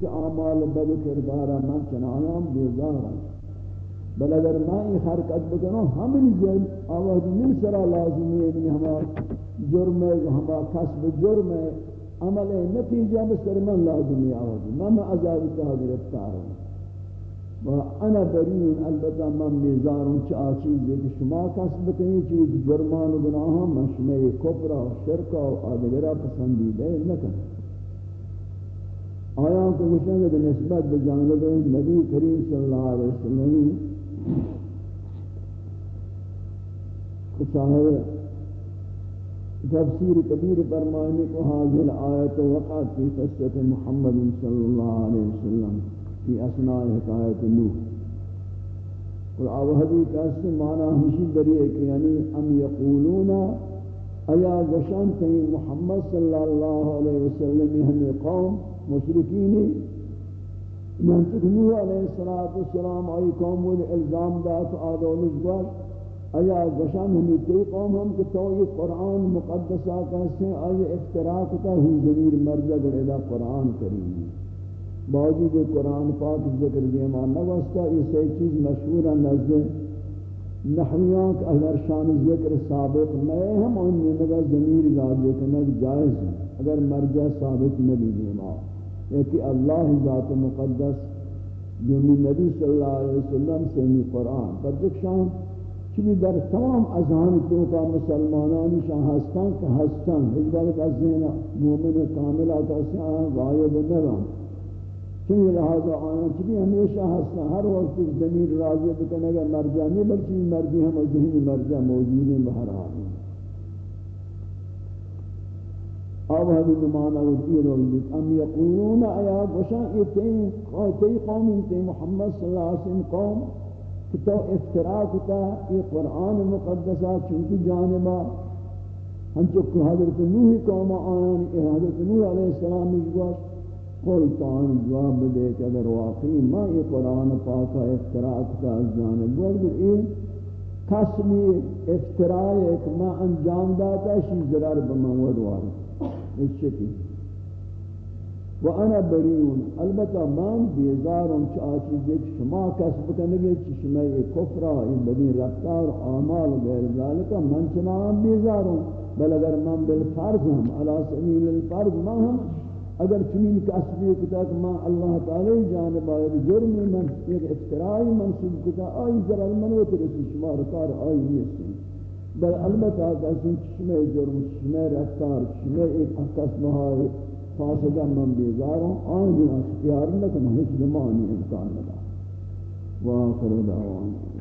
کہ اعمال بد کردارا من چنایام بیزارا بل اگر میں یہ حرکت بکنوں ہمیں زین آواز من سرا لازمی ہے من ہما جرم ہے ہما کسب جرم ہے عمل نتیجہ بسر من لازمی آواز من عذاب تہا گرفتار ہوں و انا برین البتہ من میزاروں چا چیز ہے کہ شما کسب کنی چیز جرمان و گناہاں من شما یہ کفرہ و شرکہ و آدگرہ پسندیدہ نکن آیا کو گوشن کہ نسبت بجانب نبی کریم صلی اللہ علیہ وسلم صاحب تفسیر کبیر فرمانے کو حاضر آیت وقعت فی قصت محمد صلی اللہ علیہ وسلم فی اسناء حکایت نوح اور آوہدی کا اس معنی ہمشی دری ہے کہ یعنی ام یقولون ایا گشان تئی محمد صلی اللہ علیہ وسلم ہمیں قوم مشرکین من تکنوح علیہ السلام آئی قوم و الزام دات آدولش گوش ایا گشان ہمیں تی قوم ہم کہ تو یہ قرآن مقدسہ کہتے ہیں آئی افتراق تا ہی ضمیر مرجع گڑھے قرآن کریم باوجود قرآن پاک ذکر دیما نوستا یہ سی چیز مشہور ہے نزد نحویان کہ شان ذکر ثابت میں ہم ان نگا ضمیر راجع کنگ جائز ہے اگر مرجع ثابت نبی دیما کہ اللہ ذات مقدس جو نبی صلی اللہ علیہ وسلم سے می قرآن۔ پر دیکھ شان چلی در تمام اذہان تو کا مسلمانانی شاہ ہستان کہ ہستان ہجبال کا ذہن مومن کاملہ کا سیاہ غائب نرام چنی لہذا آیاں چلی ہمیشہ ہستان، ہر وقت زمین راضی بکنے گا مرجع نہیں، بلکہ مرجع ہم، ذہنی مرجع موجود ہیں، بہرحال۔ اب ہمیں نمانا وزیر ہوگی ام یقولون ایا گوشان یہ تی قوم تی محمد صلی اللہ علیہ وسلم قوم کہ تو افتراء کتا یہ قرآن مقدسہ چونکی جانبا ہم چکو حضرت نوحی قوم آیان حضرت نوح علیہ السلام مجھوش قل تعان جواب دے کہ اگر واقعی ما یہ قرآن پاکا افتراء کتا از جانب بول یہ قسمی افتراء ایک ما انجام داتا شی، ضرر بمنود وارد. اس شکل وانا بریون البتہ من بیزارم چا چیزیں کہ شما کسب کنگے چی شما یہ کفرہ یہ بدین رفتار اعمال غیر ذالکہ من چنان بیزارم. بل اگر من بالفرض ہم علا سبیل الفرض ما ہم اگر چنین کسبی کتا کہ ما اللہ تعالی جانب آئے جرم من ایک افترائی منصوب کتا، آئی ذرا من وہ شما رکار آئی نیستی. بل البتہ کہ چشمے جرم چشمے رفتار چشمے ایک کسب نہائی فاسدہ من بیزاروں آن دن اختیار لکن ہیچ زمانی امکان لگا واخر دعوانا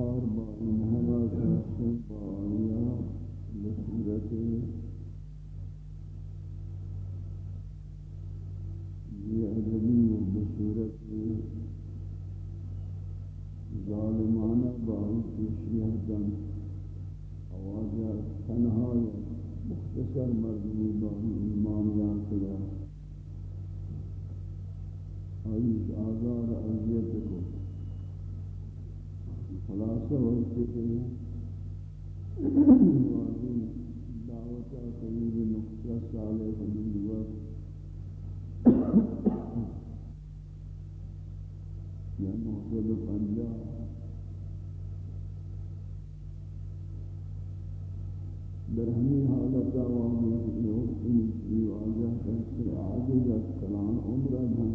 کفار با این انہما کاسم با آیا بصورت یہ ادبی و بصورت ظالمانہ باہی پیشیہ دن آوازہ تنہا مختصر مردمی باہی ایمان یان کیا آئیش آزار عذیت کو خلاصہ وقتی کہ واضح دعوتہ قریب نقطہ سالے حدود وقت یا محضر پنجا در ہمی حالت آوامی لوگ واضح کہتے عاجز کلان عمرہ دھن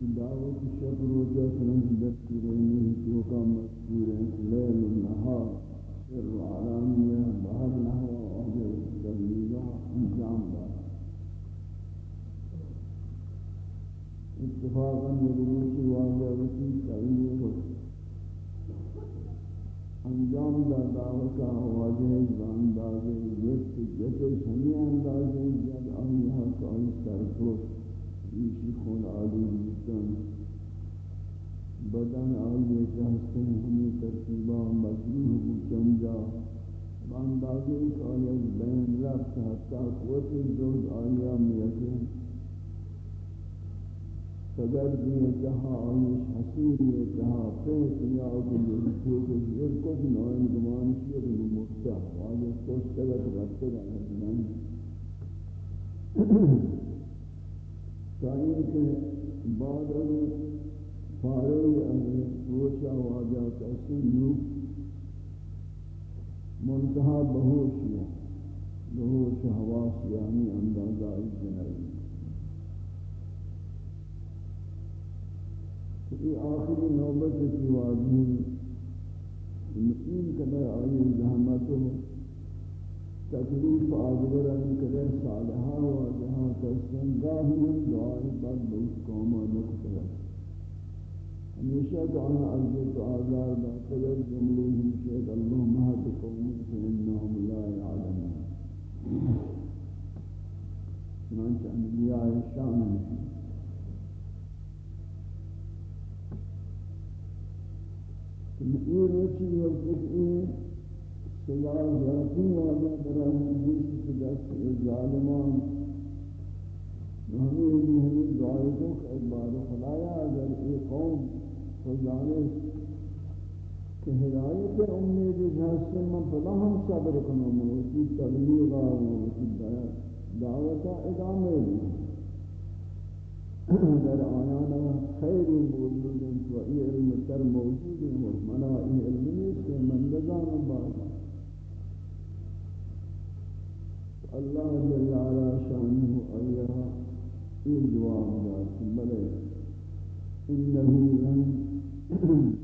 دعوت شب روزہ سنن دستورین تو کا مذکور ہے لیل النہار، سر علانیہ، بہر نحو آجر تبلیغہ انجام دا اتفاقا مدروسی واضح وسی تبلیغ انجام دا دعوت کا واضح اندازے جس جس سمی اندازے جب آئیہ کا سرپوش ایشی خون عالی بیتن بدن آئیے چاہتے ہیں ہمیں ترتیبہ مجروح بکن جا. باندازے ایک آیت بین رفت حتی قوت دوز آیا میتے صدر دیئے جہاں آئیش حسوری جہاں پیت یا اگل اگر یہ یہ کچھ نوائن گمان شیر ممتا واجہ سوچتگت رفت گا چاہیے کہ بعد اگر فارغ اگر روچا واجہ کسی نو منتہا بہوش یا بہوش حواس یعنی اندازہ جنائی۔ یہ آخری نوبت کی واجی مسلم قدر آئی زحمت ہو تکلیف آدوران کرے صالحہ و جہاں تسلیم گاہی ہم دعائی بعد بہت قومہ نکتا ہے۔ ہمیشہ دعا عزت و آزار دا قدر جملے ہم شہد اللہ مہد قومی فإنہم لا يعلمون چنانچہ انبیاء شان ہمشی یہ روچی وقت ایک سزا ذاتی والا برای جس کے دست ظالمان ہمیں بھی ہمیں دعائے کو کہ بار خدایا اگر ایک قوم کو جانے کہ ہدایت امید جہاز من فلا ہم صبر کنو موتی تبلیغ موتی دعوت ادامه دی در آیانا خیری موجود و ای علم تر موجود و منا ای علم نیست من بزانم بازا اللہ جل علا شانہ ایہا یہ جواب دار بلے۔ انہو لن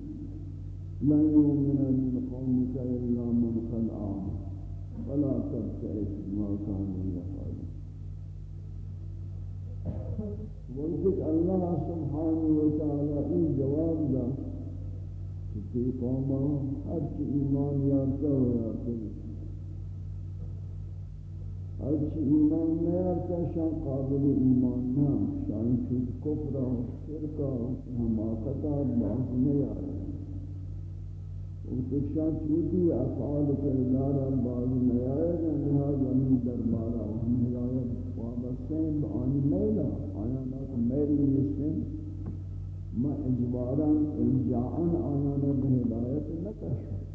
لن يؤمن من قومك إلا من قد آمن فلا تبتئس ما كانوا يفعلون وانتك الله سبحانه وتعالى إن جواب دا في قومهم حج إيمان يارته ويارته اچھی ایمان نیارتا شان قابل ایمان نام شان چود کفرہ و شرکہ و حماقتہ باز نہیں آ نیارتا اس شان چودی افعال کردارا باز نیارتا لہذا من دربارا و ہم ہدایت وابستین بآنی میلا آیا نہ ناک میل نیستن ما اجبارا الجاعا آیا ناک ہدایت نکشن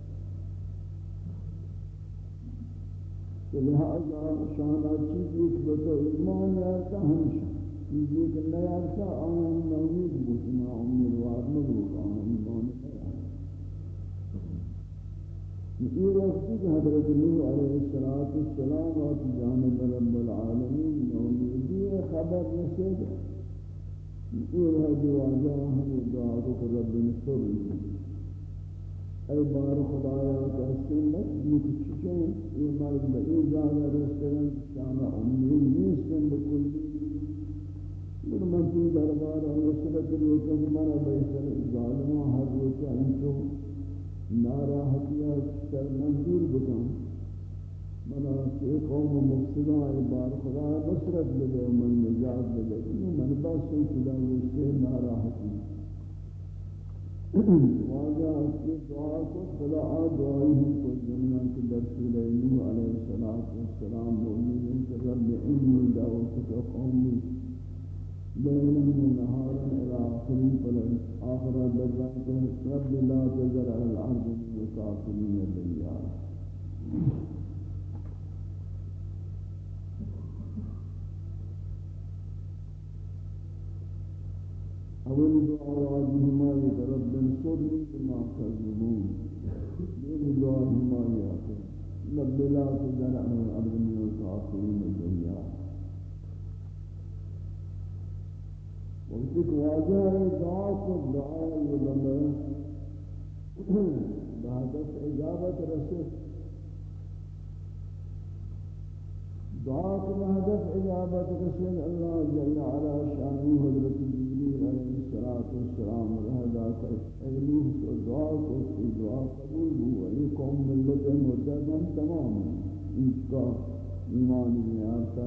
لہذا شانہ چیزی کہ تو ایمان یارتا ہمشہ چیزی کہ نیارتا آن نوید بودنا امیروار مبروک آن ایمان یہ وقتی کہ حضرت نوح علیہ السلام و جانب رب العالمین نومیدی خبر نسید یہ ہے جو آجا ہمیں دعا کو رب نصر۔ ای بار خدایا کہتے ہیں یہ کچھ یہ مرد بئی جانا رسلن شانا امید نیستن بکلی اور منطوع دربار رسلت روکن مرا بیسر ظالمان ہر روچا انچو ناراحتیا سر منظور بکن منا کہ قوم مفسدان ای بار خدایا بسرت بلے، من نجات بلے۔ من بس سنچلا یہ ناراحتی واجہ کی دعا کو خدا دعائی ہم کو دنیا کے درسول نوح علیہ السلام مومنین کہ رب انی دعوتک قومی لیلا من نهارا الى آخری فلن آخر درجات رب لا تذر على الارض من الكافرين ديارا اول دعا واجی ہماری بما کذبون یہ دعا ہماری آتے رب لا تذر عن الارض من الكافرين الدنيا وقت واجہ دعا کو دعا یہ بندہ اجابت رسول. دعا کو بہدف اجابت رسول اللہ جل علا شانہ حضرت جبریل الصلاة والسلام رہدا کر ایلوہ کو دعا کو کی دعا قبول ہو علی ملت مددن تمام. ان کا ایمان میں آتا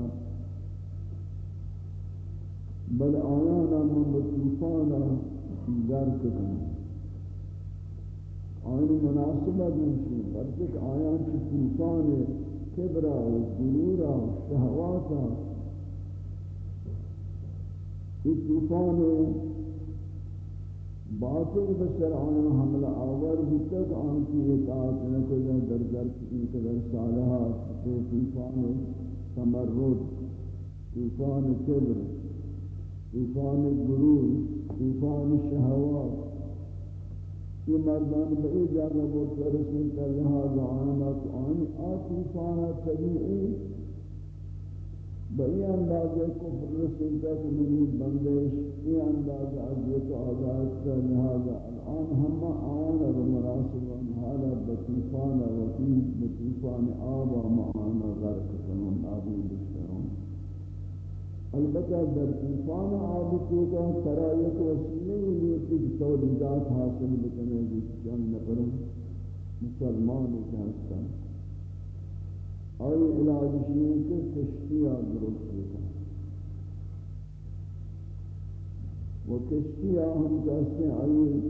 بل آیانا من بطوفانا گرک کرنا آیان مناسبت انشی برچک آیان چی طوفان کبرا و غرورا و شہواتا یہ طوفان باطل بسر آیا حمل آور بتک آن کی اطاعت نکل در در کی قدر صالحات، تو طوفان تمرد، طوفان کبر، طوفان غرور، طوفان شہوات، یہ مردان بئی جاگہ بہت رسول کر لہذا آنات آنی آ طوفان طبیعی بئی اندازے کفر رسول کا کہ بندش، یہ اندازہ عزیت و آزاد کا لہذا الان ہم آن و مراسل و حالا بطوفان وطیف بطوفان آبا معانا غرق کنون نابود بشترون. البتہ در طوفان آب تو کا سرایت وسیلے لیے کچھ تولیدات حاصل بکنے جس چند نفر مسلمان جہستان اور علاج شیئے کے کشتیاں درست ہوتا وہ کشتیاں ہم کہتے ہیں آئی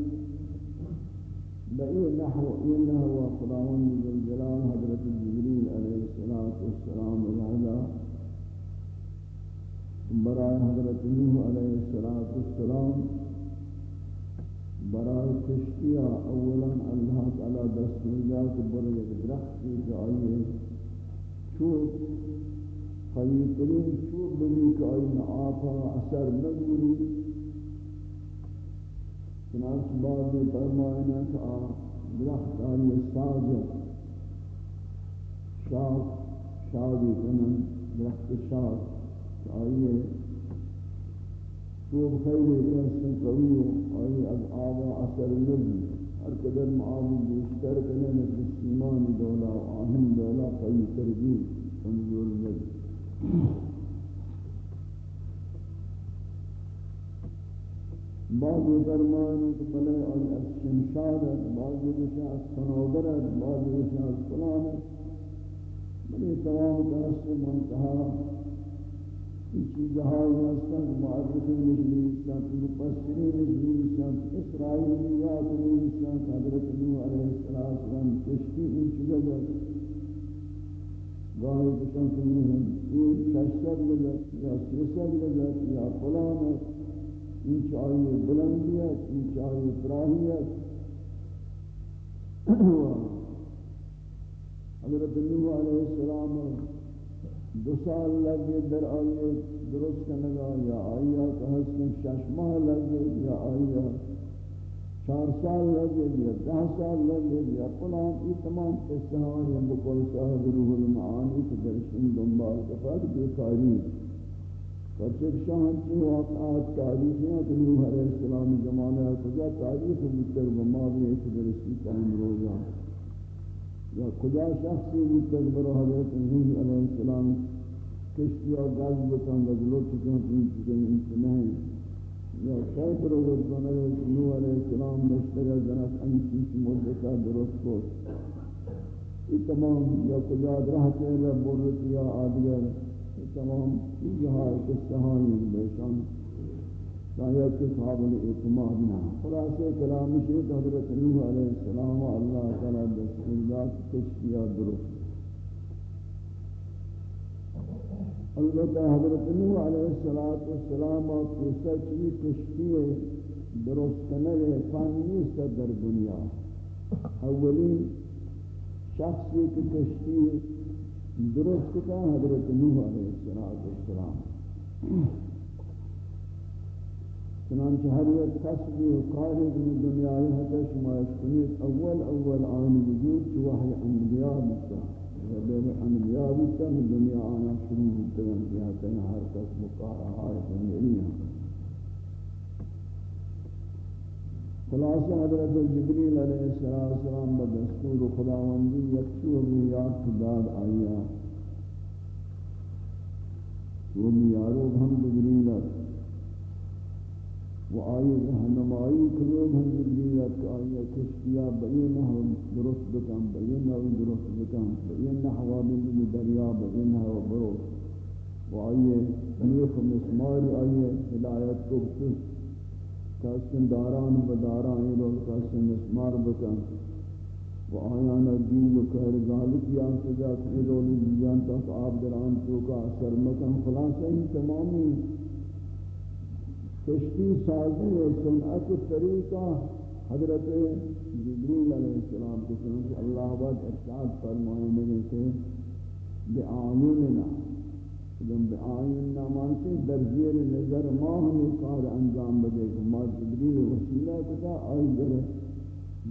بئی نحو، یہ نحو خداون جلال حضرت جبریل علیہ السلام الہدہ برائے حضرت نوح علیہ السلام برائے کشتیاں اولا اللہ تعالی دستور جا کہ بر درخت کی جائیے چوب قوی ترین چوب بنی کہ آئین آفا اثر نگوری چنانچہ بعد میں فرمائنا کہ آ درخت آئی ساز شاک شادی کنن درخت شاک آئیے چوب خیلی کنسن قوی ہو آئی از آبا اثر نگوری ہر قدر معامل بیشتر کرنے میں سیمان دولا و آہم دولا قوی تربیل کمزور نہیں بعض فرمان کہ بلے اور الشمشاد بعض دیشا سنوبر بعض دیشا فلان بلے تمام درس منتہا چیزهای هستند معرفی نشنیدند مفسرین نشنیدند اسرائیلیات نشنیدند حضرت نوح علیه السلام کشتی این چیزا گاهی بشن کنیم این ششتر لگت یا سیسر لگت یا فلان است. این چایی بلندیت این چایی فراهیت حضرت نوح علیہ السلام دو سال لگے در آئیے درست کنگا یا آئیہ کہ حسن شش ماہ لگے، یا آئیہ چار سال لگے، یا دہ سال لگے، یا پلان یہ تمام قصہ ہیں بکل صاحب روح المعانی کے درشن دنبال کفر بیکاری. فرچک شاہن کی واقعات تاریخ ہیں کہ نوح علیہ السلام زمانہ کجا تاریخ متر وما بھی ایک درسی تاہم روزہ یا کجا شخصی بود تک برو حضرت نوح علیہ السلام کشتی اور گاز بکن و گزلو چکن تین چکن انتنہیں یا شاید برو گزلو نوح علیہ السلام مشتگا جنک انچیس مدتا درست کو یہ تمام یا کجا رہتے رب برت یا آدگر یہ تمام چیزہاں قصہاں یہ بیشان شاید کہ قابل اعتماد نہ خلاصہ کلام شیخ حضرت نوح علیہ السلام و اللہ تعالی بسم اللہ کشتیا درست. البتہ حضرت نوح علیہ السلام و قصہ چی کشتی درست کنگے فانی سے در دنیا. اولین شخصی کی کشتی درست کا حضرت نوح علیہ السلام چنانچہ ہر ایک قصد و قارب من دنیای حتی شما اشکنیت اول اول آن وجود چو وحی انبیاء بتا ربیب انبیاء بتا من دنیا آنا شروع بتگن کیا تین ہر قسم و قارہائی دنیای خلاصہ حضرت جبریل علیہ السلام بدستور خداوندی یکسو بیات داد آیا. وہ میارو ہم جبریل علیہ و آئی رہنمائی کلوگ ہم جبریلت کہ آئی کشتیا بئین ہوا درست بکن بئین ہوا درست بکن بئین ہوا بلن دریا بئین ہوا برو. و آئی نیخ مسماری آئی ہدایت کو کاسن داران بداران رو کاسن مسمار بکن. و آیانا دین و کہر غالب یا سجا کھیلولی دیان تک آب دران چوکا اثر مکن. خلاصہ ہی تمامی کشتی سازی و سنعت طریقہ حضرت جبریل علیہ السلام کے سنت اللہ بات ارشاد فرمائے میں کہ بآیوننا جب بآیوننا مانتے، در زیر نظر ما ہمیں کار انجام بدے کہ ما جبریل وسیلہ کتا آئی در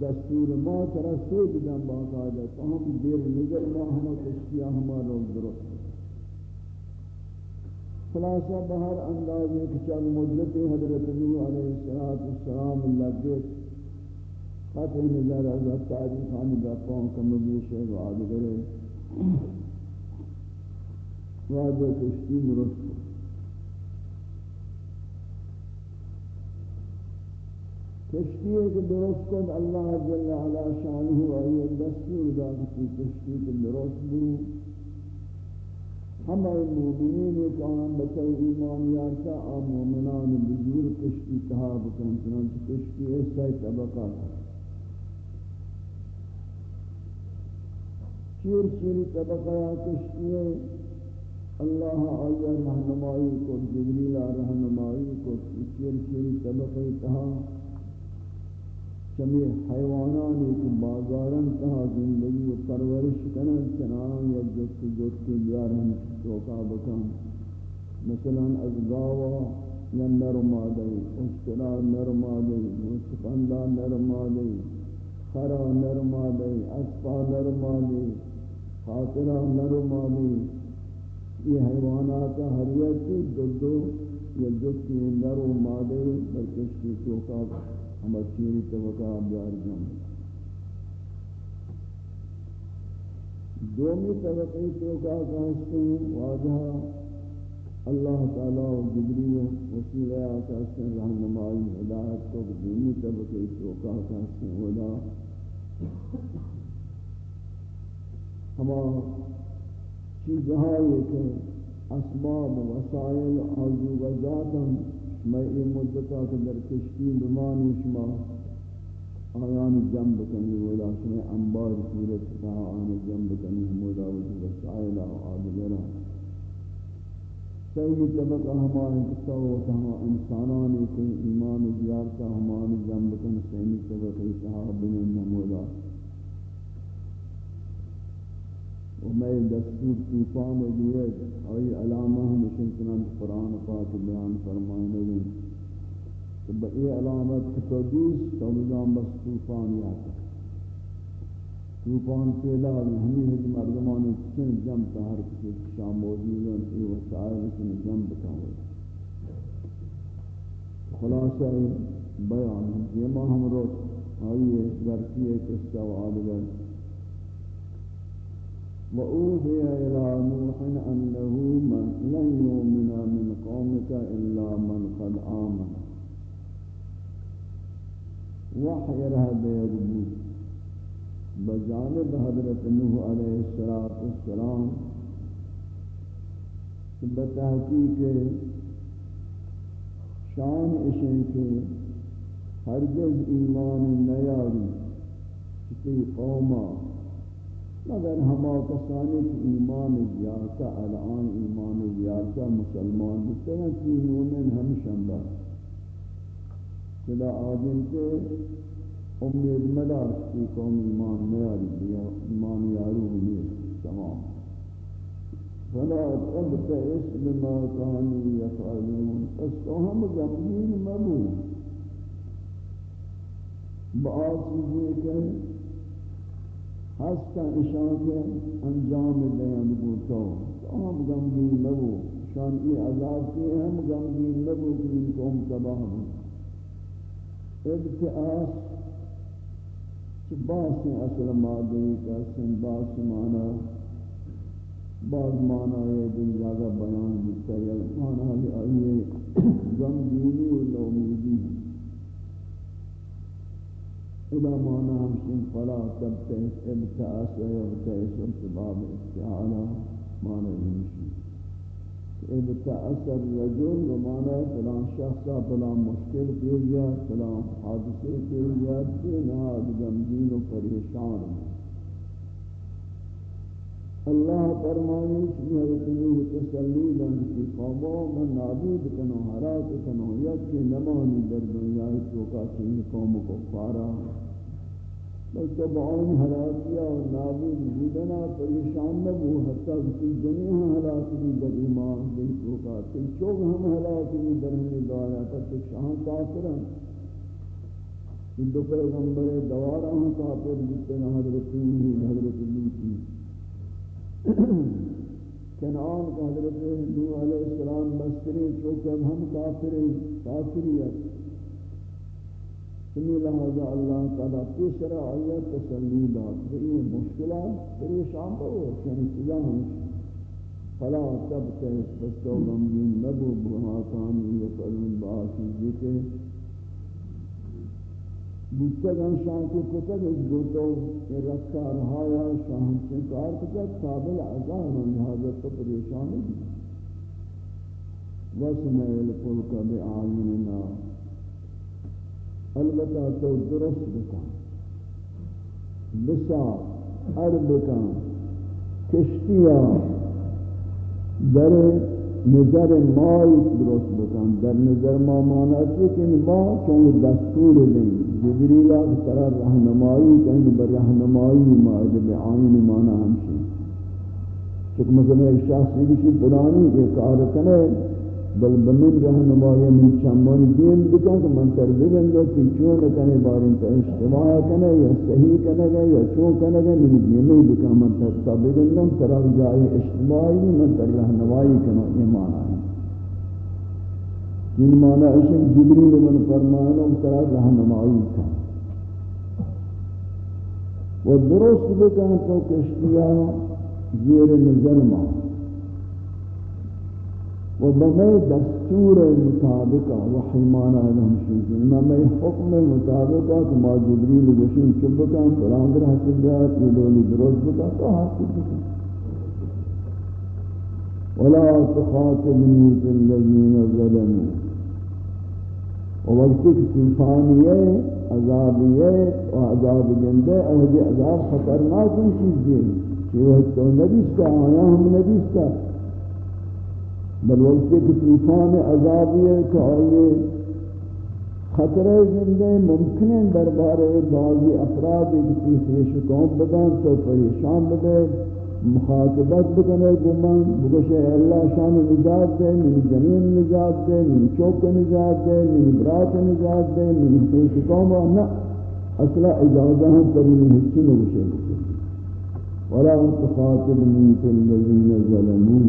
دستور ما ترسول بدن باقاعدہ۔ تو ہم زیر نظر ما ہمیں کشتیاں ہمارا درست۔ خلاصہ بہر انداز ایک چل مدت حضرت نوح علیہ السلام لگے قطع نظر از تاریخ آنی گفان کم بیشے و آدھگرے واجہ کشتی درست کشتی ایک درست کن اللہ جل علا شانہ و ایک دستور دا کشتی درست برو ہم مومنین ایک آن بچے ایمان یارتا آن مومنان بزور کشتی تحاب کن، چنانچہ کشتی ایسا طبقہ چیر چیر طبقہ کشتی ہے۔ اللہ آیا رہنمائی کو، جبریل رہنمائی کو، چیر چیر طبقہ تحاب چمی حیوانانی کی بازارن تہا زندگی و پرورش کنن چنان یا جس جس کے بیارن چوکا بکن. مثلا از گاوا یا نرمادی اشترا نرمادی مستقندہ نرمادی خرا نرمادی اسفا نرمادی خاطرہ نرمادی یہ حیوانات ہر یک دو دو یا جس کی نرمادی برکشتی چوکا بکن ہم اچھی توقع بیار جان دومی طبقی توقع کہتے ہیں، واجہ اللہ تعالیٰ و جبریل وسیلہ کہتے ہیں رہنمائی، ہدایت کو دومی طبقی توقع کہتے ہیں ودا ہما چیزہاں یہ کہ اسباب وسائل عزو و ذاتاً میں یہ مدتا کہ در کشتی بمانی شما آیان جنب کنی ولا شما انبار صورت تا آن جنب کنی مولا وجود وسائل و آدگرہ صحیح طبقہ ہمارے کتا و تہا انسانانی کے ایمان زیارتا ہمارے جنب کنی صحیح طبقہ صحاب بنین مولا میں دستور طوفان دیئے آئی علامہ ہمشن چنان قرآن پاک بیان فرمائنے لیں کہ بئی علامت کتو دیس تو نظام بس طوفان یاتا طوفان پیدا ہوئی ہمیں ہج مردمان چن جم تا ہر کسی شام موجود ہیں ای وسائل چن جم بتاؤں خلاصہ بیان، یہ ماہ ہم روز آئیے گرکی ایک قصہ و وأوحي إلى نوح أنه من لن يؤمن من قومك إلا من قد آمن. وحي لها بيربوت بجانب حضرت نوح عليه الصلاة والسلام. بتحقیق شان اشن کے ہرگز ایمان نیاری کسی قومہ مگر ہما کسانی کی ایمان زیارتا الان ایمان زیارتا مسلمان بسرن کی مومن ہم شنبا خدا آدم کے امید مدار کی قوم ایمان نیاری دیا، ایمان یارو ہوئی تمام۔ فلا تبتئس بما كانوا يفعلون فاستهم غمين مبو بعض چیزیں کہ ہستا اشان کے انجام بیان بوتو ہم غمگین نبو. شان ای عذاب کے ہم غمگین نبو کہ ان قوم تباہ ہوں ابتعاس چھ باس اصل مادی کا سن باس مانا بعض مانا ہے دن زیادہ بیان دیتا ہے مانا ہے آئیے غمگینی و نومیدی. الى معنى همشين فلا تبتئس ابتأس ويبتئس ارتباب استعالى معنى همشين ابتأس الرجل ومعنى فلان شخصا فلان مشكل پیجا فلان حادثه پیجا فلان غمگین و پریشان. اللہ فرمائے کہ حضرت نوح تسلی دن کی قوموں میں نابود کنو حرات کنو یک کی نمانی در دنیا تو کا چنی قوم کو پارا بل تبعون حراتیا و نابود بودنا پریشان نبو، حتی کسی جنیہ حرات بھی در ایمان دی تو کا تل چوگ ہم حرات بھی در ہمیں دوارا تک شاہاں کافران ان دو پیغمبر دوارا ہم کافر جتنا حضرت نوح، حضرت لوتی کنعان کا حضرت نوح علیہ السلام مستری چوکہ ہم کافر کافریت سمی لہذا اللہ تعالیٰ تیسرا آیت تسلی داد. یہ مشکلات پریشان ہو چنی یعنی چیزاں ہمشی فلا تب تیس بستو غمگین نبو بہا کانی یقلون باسی جیتے بودتگان شان کو کتگ اس گوتو کہ رکھا رہایا شاہم سے کار کتگ قابل عذاب من لہذا تو پریشان ہے وسمع الفلک بعالمنا البتہ تو درست بکن. بسا ار بکن. کشتیا در نظر مائی درست بکن. در نظر ما مانا کہ ما چون دستور دیں جبریلہ طرح رہنمائی، کہیں بر رہنمائی مائد بعین مانا ہمشی۔ چکہ مثلا ایک شخص یہ پرانی ایک کارکنے بل بمن رہنمائی من چمان دین بکن کہ من تر بگندو تی چون کنے بارین تا اجتماع کنے، یا صحیح کنے گا یا چون کنے گا من دیمی بکن من تر تا بگن دو تراب جائی اجتماعی من تر رہنمائی کنے ایمان آئی جن معنی اشن جبریل من فرمائنو تراب رہنمائی کن و درست بکن تو کشتیا زیر نظر مان و بمی دستور مطابقہ وحی مانا لهم شنکن بمی حکم مطابقہ کہ ما جبریل گوشن چبکا فلان در حسن جات یہ دولی دروز بکا تو حاصل بکا ولا تخاطبنی فی الذین ظلموا. وقتی کہ طوفانیے عذابیے و عذاب گندے اہدی عذاب خطرناک چیز دی کہ وہ تو نبیستا آیا ہم نبیستا بل وقت کہ طوفان عذابی ہے کہ آئیے خطرے زندے ممکن ہے دربار بعضی افراد کی خیش قوم بدن، تو پریشان بدے مخاطبت بکنے گمان بکشے اللہ شان نجات دے من جنین نجات دے من چوک نجات دے من برات نجات دے من خیش قوم نا اصلا اجازہ ہم ترین حصی نگوشے ولا تخاطبنی فی الذین ظلمون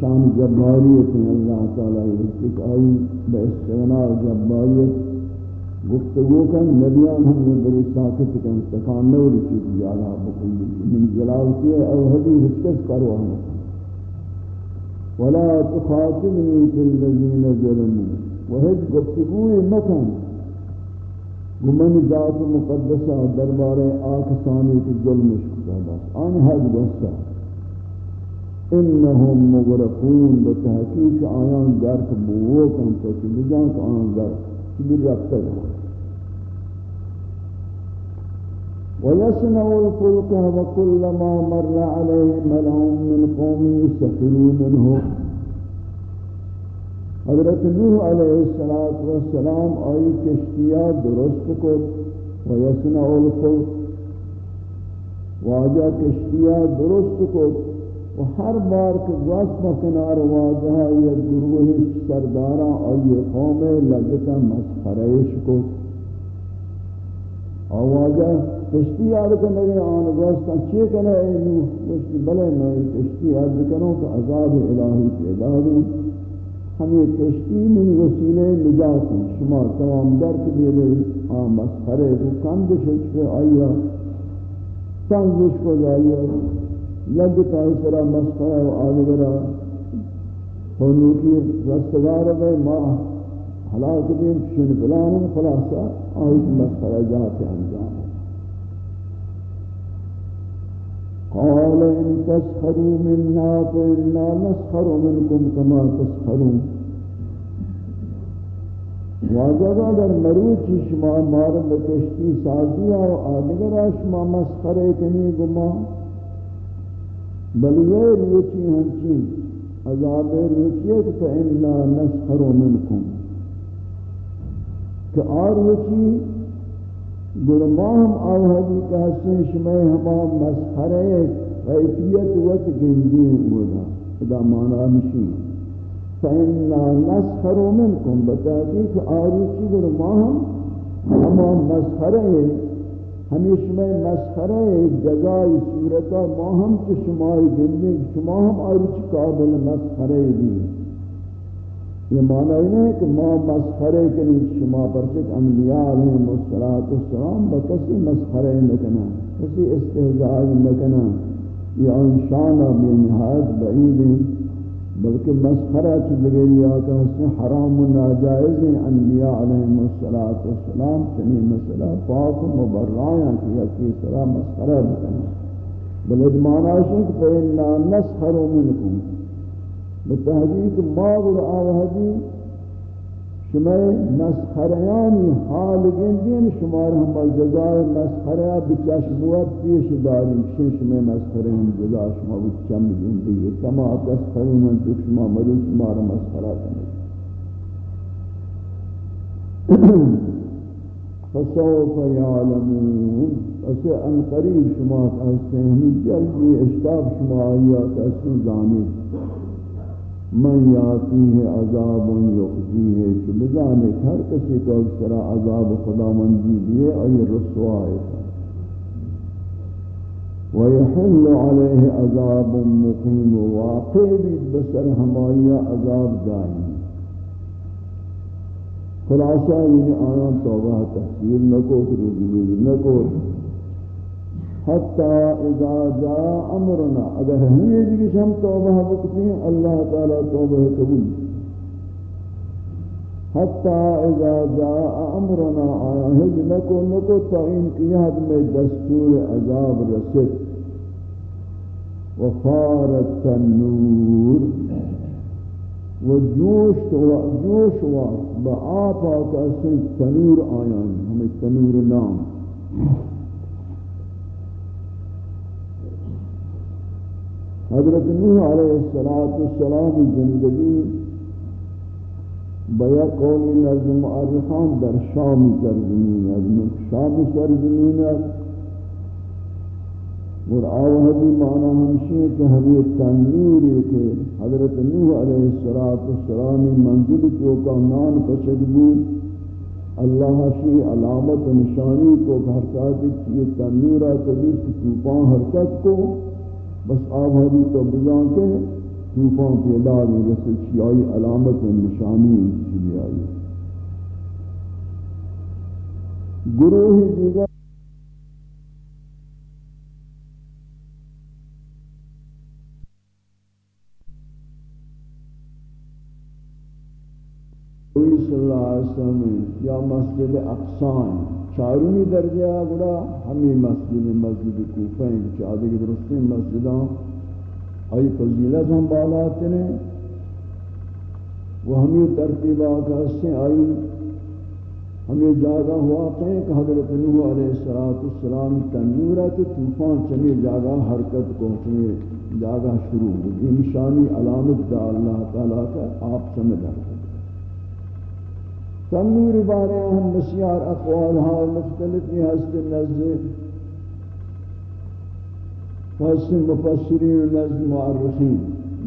شان جباریت یعنی اللہ تعالی یہ آئی بے استغناء جباریت. گفتگو کن نبیان ہم نے بری ساکت کن، تکان نوری چیز جالا بکلی من جلاوتی او حدی حسکت کروانا ولا تخاطبنی فی الذین ظلموا وحد گفتگوی مکن. گمن ذات مقدسہ دربار آکسانی کی ظلم شکتا بس آن حد بسا. انہم مغرقون بتحقیق آیان گرک بووکن تو کہ بجان تو آیان گرک چلی رفتا گا ويصنع الفلك وكلما مر عليه ملع من قومه سخروا منه. حضرت نوح علیہ الصلوۃ والسلام آئی کشتیاں درست کو ویسنا الفلک واجہ کشتیاں درست کو و ہر بار کہ واسط کنار واجہ یہ گروہ سرداراں آئی قوم لگتا مسخرش کو آوازہ کشتی یاد کرنے گئے آن گوستا چی کرنے اے نوح کشتی بلے میں کشتی یاد کروں کہ عذاب الہی پیدا دوں ہمیں کشتی من وسیلے نجات شما تمام درک بھی رہی آن مسخرے کو کندش پہ آئیا تنگش کو جائیا لگتا اس طرح مسخرہ و آدگرہ ہونو کی رستگار بے ماہ حلاک دین شن بلان خلاصہ آئیت مسخرہ جاتے انجام قال إن تسخروا منا فإنا نسخر منكم كما تسخرون. واجب اگر مروچی شما مار بکشتی سازی اور آدگر شما مسخرے کنی گما، بل یہ روچی ہنچی، عذاب روچی فإنا نسخر منكم کہ آر روچی گرماہم آوہدی کا حسن شمائے ہمام مسخرے غیفیت وقت گندین بودا ادا مانا مشین فإنا نسخر منکم بتاکیک آروچی گرماہم ہمام مسخرے ہمیشہ میں مسخرے جزائی صورتا ماہم کے شمائی گندین شما ہم آروچی قابل مسخرے دی یہ معنی نہیں ہے کہ ما مسخرے کنی شما پرچک انبیاء علیہ السلام بکسی مسخرے نکنا کسی استحجاج نکنا یہ انشانہ بے نہایت بعید بلکہ مسخرہ چیز لگئی آکا اس میں حرام و ناجائز ہیں، انبیاء علیہ السلام چنی مسئلہ پاک و مبرائیاں کیا کہ سرا مسخرہ نکنا بکنا بل ادمانہ شک فإنا نسخر منکم بتحقیق ما بر شما مسخریانی حال گندین شمار ہم جزائے مسخریا بچشموت پیش داریم شن شما مسخریان جزا؟ شما بچم گندی کما کس تسخرون تو شما مریض شمار مسخرہ کرنے فسوف يعلمون اسے ان قریب شما کہتے ہیں جلدی اشتاب شما آیا کہ اسے زانید من یاتی ہے عذاب یقضی ہے کہ بجانے ہر کسی کو اکثر عذاب خدا مندی دیئے ای رسوائے ويحل عليه عذاب مقيم واقع بسر ہمایا عذاب دائم۔ خلاصہ یعنی آیا توبہ تحصیل نکو روزی نکو۔ حتی إذا جاء أمرنا. أگر ہم یہ جگہ ہم توبہ بکتے ہیں اللہ تعالی توبہ قبول. حتی إذا جاء أمرنا آیا ہج نکو نکو تعین قیاد میں دستور عذاب رسد وفارت النور. وجوش و جوش و بآپا کا سن تنور آیان ہمیں تنور نام. حضرت نوح علیہ السلام زندگی بیا قولی نظم عرفان در شام سرزمین ہے شام سرزمین ہے اور آوہدی معنی ہمشی کہ ہمی تنوری کے حضرت نوح علیہ السلام منزل چوکا نان پشد بود اللہ شی علامت نشانی کو بھرکات یہ تنورہ کبھی توپان حرکت کو. بس آب آوہدی تو بزان کے توفان پیدا بھی رسل چیائی علامت نشانی چلی آئی گروہ دیگر صلی اللہ علیہ وسلم یا مسجد اقصان چارونی درجہ گڑا ہمیں مسجد مسجد کوفہ ہیں چاہتے کہ درستی مسجدوں آئی فضیلت ہم بالات نے۔ وہ ہمیں ترتیبہ کا سے آئی ہمیں جاگا ہوا کہ حضرت نوح علیہ السلام تنورت طوفان چمی جاگا حرکت کو چمی جاگا شروع ہو یہ نشانی علامت دا اللہ تعالیٰ کا آپ سمجھ آتا تنور بارے ہم بسیار اقوال ہاں مختلفی حسد نزد حسن مفسرین نزد معرخین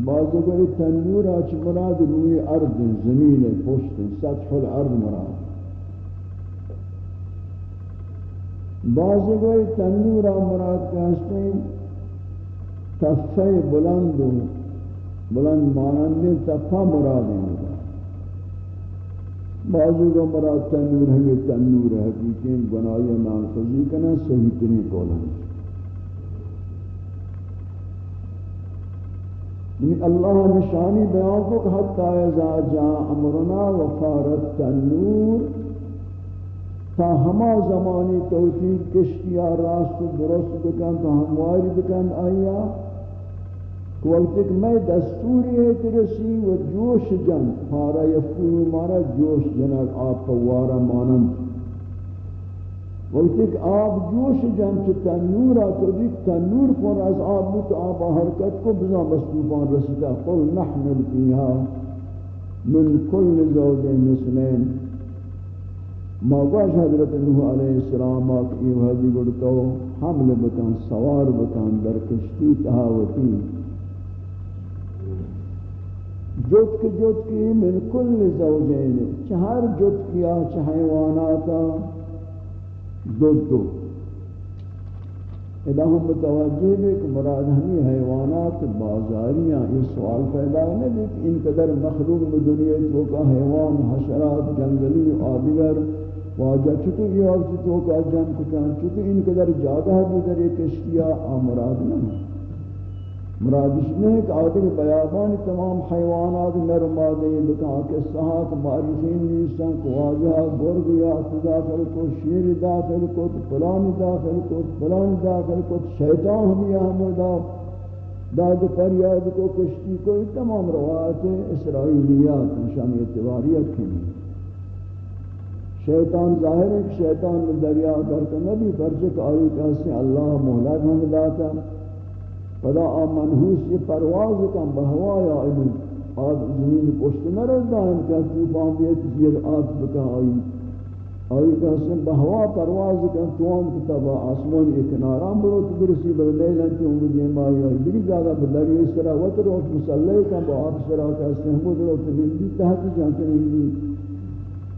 بعض کوئی تنور آچ مراد روی ارض زمین پشت سطح الارض مراد بعض کوئی تنور مراد کہتے ہیں؟ تفہ بلند بلند مانند تفہ مراد ہے بعض کو مراد تنور ہمیں تنور ہے حقیقی بنائی نام خزی کنا صحیح ترین قول ہے۔ یعنی اللہ نشانی بیان کو کہ حتی اذا جا امرنا وفارت تنور، تا ہما زمانی توفیق کشتیا راست درست بکن، تا ہمواری بکن، آیا وقت کہ میں دستوری ہے ترسی و جوش جن پارا یفکونو مانا جوش جنک آپ پوارا مانند وقت کہ آپ جوش جن چھ تنورا تو دیکھ تنور پر از آب بود، آب حرکت کو بزا مستوفان رسیدہ قل نحمل فیہا من کل زوج نسلین ما باش حضرت نوح علیہ السلام آک ایو حدی گڑتو حمل بکن، سوار بکن در کشتی تہاوتی جت کی جت کی من کل زوجین چہر جت کیا چہیواناتا دو دو۔ ادا ہم متوجہ ہیں کہ مراد ہمیں حیوانات بازاریاں، یہ سوال پیدا ہے کہ ان قدر مخلوق دنیا تو کا حیوان، حشرات، جنگلی آدگر واجہ چھتے یہ وقت تو کا جن کتان چھتے ان جاگہ ہے در یہ کشتیاں آمراد نہیں مرادش نہیں کہ آدھے بیابان تمام حیوانات نرمادے بکان کے سہاں صحاق معرفین نیستان کو واجہ گرگ یا داخل کو، شیر داخل کو فلان داخل کو فلان داخل کو، شیطان ہم یا ہمدا داد فریاد کو، کشتی کو تمام روایت اسرائیلیات نشان اعتباریت کی شیطان ظاہر ہے کہ شیطان دریا کرتا نبی برچک آئی کہتے ہیں اللہ مہلت ہم داتا۔ فدا منحوس یہ پرواز کم بہوا یا علم آب زمین پشت نہ رہتا ہے کہ طوفان دیت زیر آب بکا آئی آئی کہ حسن بہوا پرواز کم توان کتابا آسمان ایک نارام برو تو برسی بر کی امید دیم آئی آئی جاگا بلدری اس طرح وطر وقت مسلح کم با آب سرا کہ حسن حمود رو تو بلدی تحتی جانتے نہیں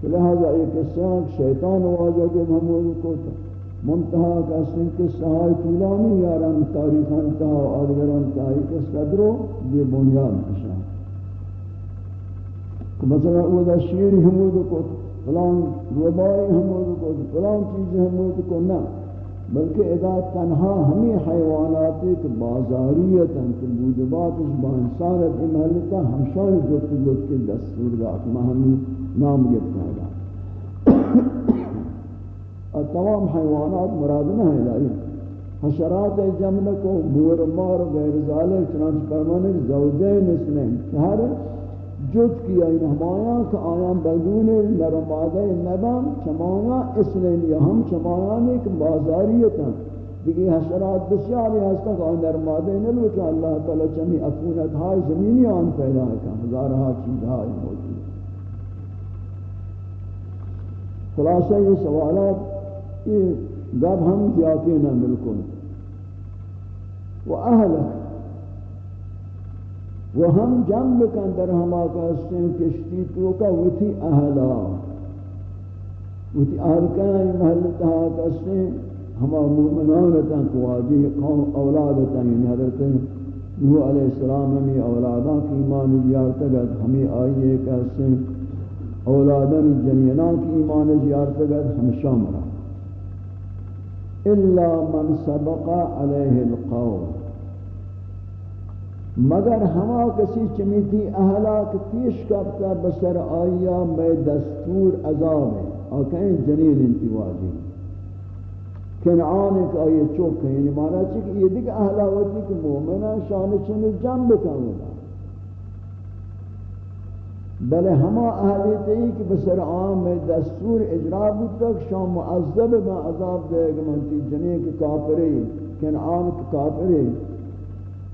لہذا ایک قصہ شیطان واجہ کے محمود کو تھا منتہا کا سن کے سہائی طولانی یاران تاریخان تا آدگران تاہی کے صدرو یہ بنیاد نشان مثلا او دا شیر حمود کو فلان ربائی حمود کو فلان چیز حمود کو نہ بلکہ ادا تنہا ہمیں حیوانات ایک بازاریت ہیں کہ بودبات اس با انسانت امہلتا ہمشان جوت جوت کے دستور دا اکمہ ہمیں نام گفتا ہے۔ اور تمام حیوانات مراد نہ ہیں لائی۔ حشرات جمل کو بور مار غیر ذالک، چنانچہ فرمانے زوجین اسنین ہر جد کیا ان ہمایا کہ آیا بدون نرمادہ نبام چمایا اسنین یا ہم چمایا نیک بازاریتا دیکھیں حشرات بسیاری ہستا کہ آیا نرمادہ نلو کہ اللہ تعالی چمی افونت ہائی زمینی آن پیدا ہے کہ ہزارہا چیز ہائی موجود۔ خلاصہ یہ سوالات یہ گب ہم جاتے نہ بالکل و اہلک و ہم جنب کن در ہما کہتے ہیں، کشتی تو کا وتی اہلا۔ وتی اہلکان محلتہا کہتے ہیں، ہما مومنانتا کو آجی قوم اولادتا یعنی حضرت نوح علیہ السلام ہمیں اولاداں کی ایمان زیارتگت ہمیں آئیے کہتے ہیں اولادان جنینان کی ایمان زیارتگت ہم شامرہ الا من سبق علیہ القول. مگر ہما کسی چمیتی اہلاک پیش کرتا بسر آیا میں دستور عذاب ہے. اور کہیں جنین انتواجی. کنعان ایک آئیے چوک ہے یعنی مانا چکہ یہ دیکھ اہلاوتی کہ مومنہ شان چنے جنب کرنا بلے ہما اہلیت ہی کہ بسر آم میں دستور اجرا بودتک شام معذب میں عذاب دے گا منتی جنین کے کافرے کنعان کے کافرے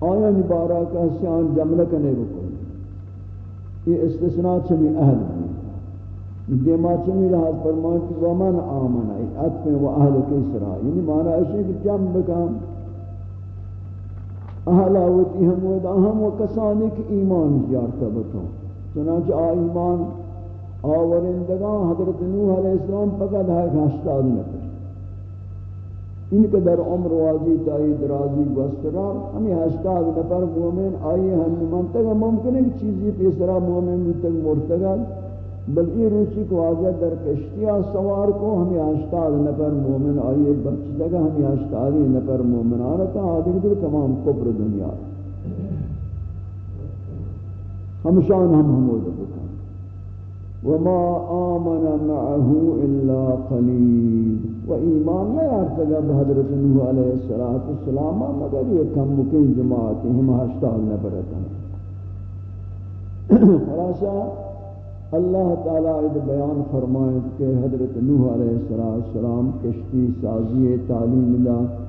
آیا نبارا کا سیان جملہ کنے بکل یہ استثناء چمی اہل بھی دیما چمی لحاظ فرمان کی ومن آمن ای عطف و اہل کے سرا۔ یعنی مانا ایسے کہ جم بکام۔ اہلاوتی ہم و ہم و کسانی کی ایمان زیارتا بتوں چنانچہ آ ایمان آورندگان حضرت نوح علیہ السلام پکا ہے کہ ہشتاد نفر ان کے در عمر واجی تائی درازی گوسترا ہمیں ہشتاد نفر مومن، آئی ہم منتگا ممکن ہے کہ چیزی پیسرا مومن تک مرتگا بل یہ روچی کو آجا در کشتیا سوار کو، ہمیں ہشتاد نفر مومن، آئی بچ جگہ، ہمیں ہشتاد نفر مومن آرہتا آدھر در تمام کفر دنیا۔ ہمشان ہم ہمود بکن وما آمن معه إلا قليل۔ و ایمان نہیں ارتگا حضرت نوح علیہ السلام مگر یہ کم مکین جماعت ہم ہشتاگ نبرتا خلاصہ اللہ تعالیٰ اد بیان فرمائے کہ حضرت نوح علیہ السلام کشتی، سازی، تعلیم اللہ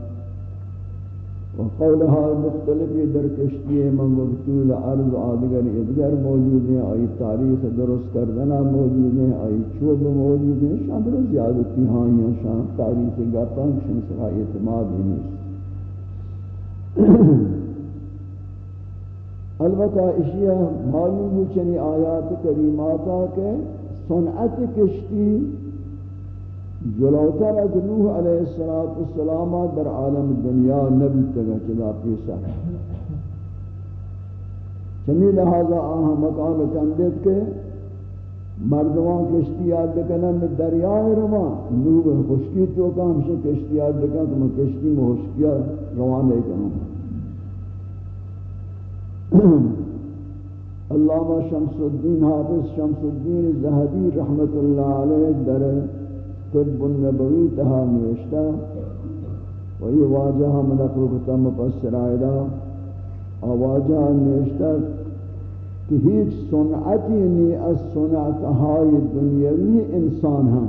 وقولها مختلف در کشتی من مبتول عرض آدگر ادگر موجود ہیں، آئی تاریخ درست کردنا موجود ہیں، آئی چوب موجود ہیں شاند رو زیادتی ہاں یا شان تاریخ گرتا شن سرا اعتماد ہی نہیں البتہ اشیاء معلوم چنی آیات کریماتا کے صنعت کشتی جلوتر از نوح علیہ السلام در عالم دنیا نبی تگا چلا پیسا چمی لہذا آہا مکان کندت کے مردمان کشتی یاد بکنن میں دریائے روا نوح خشکی تو کا ہمشہ کشتی یاد بکنن تو میں کشتی میں خشکی روان لے کنوں علامہ شمس الدین حافظ شمس الدین زہبی رحمت اللہ علیہ در طب النبوی تہا نوشتا و یہ واجہ ہم نقل کتا مفسر آئیدا۔ آواجہ نوشتا کہ ہیچ صنعتی نی از صنعتہائی دنیاوی انسان ہم۔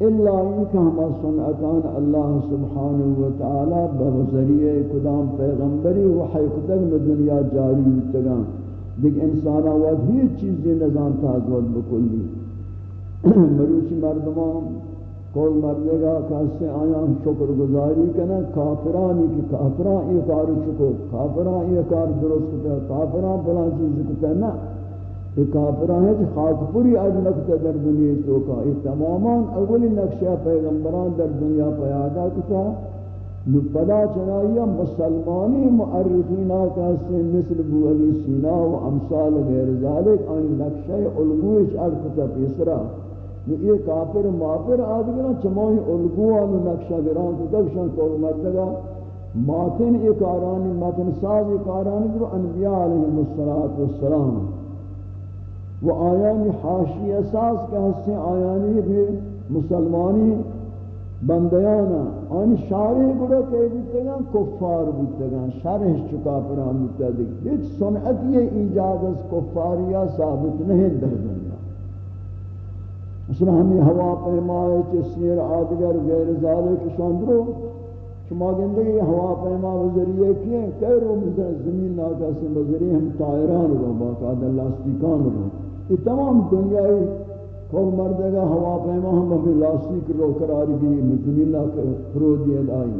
الا انکہ ہما صنعتان اللہ سبحانہ وتعالی بذریعہ کدام پیغمبری وحی کتگ میں دنیا جاری ہوتگا دیکھ انسانا وقت ہیچ چیزیں نظام تازود بکلی۔ مروچی مردمان کول مردگا کسی آیا شکر گزاری کنا کافرانی کی کافران یہ کار چکو کافران یہ کار درست کتا کافران بلان چیز کتا نا یہ کافران ہے کہ خاک پوری اج نکتا در دنیا تو کا۔ یہ تماما اولی نقشہ پیغمبران در دنیا پیادا کتا۔ پدا چنائیا مسلمانی معرفین آکاسی مثل بو علی سینا و امثال غیر ذالک، آئی نقشہ علموش ارکتا پیسرا۔ یہ کافر مافر آدگران چمائی الگوان و نقشہ گران تو دکشان کول مردگا ماتن اکارانی ماتن ساز اکارانی در انبیاء علیہ السلام و آیانی حاشی اساس کے حصے آیانی بھی مسلمانی بندیانا آنی شاری گڑا کہ بیتگان کفار بیتگان شرح چکا پر ہم بیتگان ہیچ سنعت یہ ایجاد از کفاریا ثابت نہیں در دنیا مثلا ہوا پیمائے چے سیر آدگر غیر ذالک شاندرو شما گندے یہ ہوا پیما وزریے کیے، کئی رو زمین ناکا سے وزری ہم تائران رو، باقاعدہ لاستیکان رو۔ یہ تمام دنیای کھول مردے گا ہوا پیما ہم ابھی لاستیک رو قرار گئی زمین ناکا فرو دیے آئی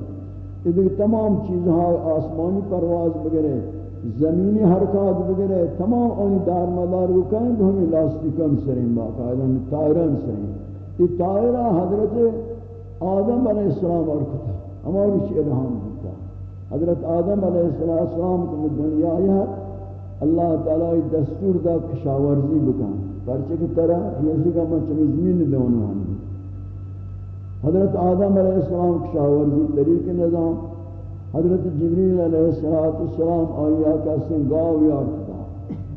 یہ تمام چیزیں آسمانی پرواز بگرے۔ زمینی حرکات بگرے تمام ان دار مدار کو کہیں کہ ہمیں لاستیکن سریں باقاعدہ تائران یعنی سریں یہ تائرہ حضرت آدم علیہ السلام اور کتا ہماری چی الہام دیتا حضرت آدم علیہ السلام کو دنیا آیا، اللہ تعالی دستور دا کشاورزی بکن۔ پرچہ کی طرح یہ کا من چمی زمین دونوں آنی حضرت آدم علیہ السلام کشاورزی طریق نظام حضرت جبریل علیہ السلام آیا کا سنگاو یارتا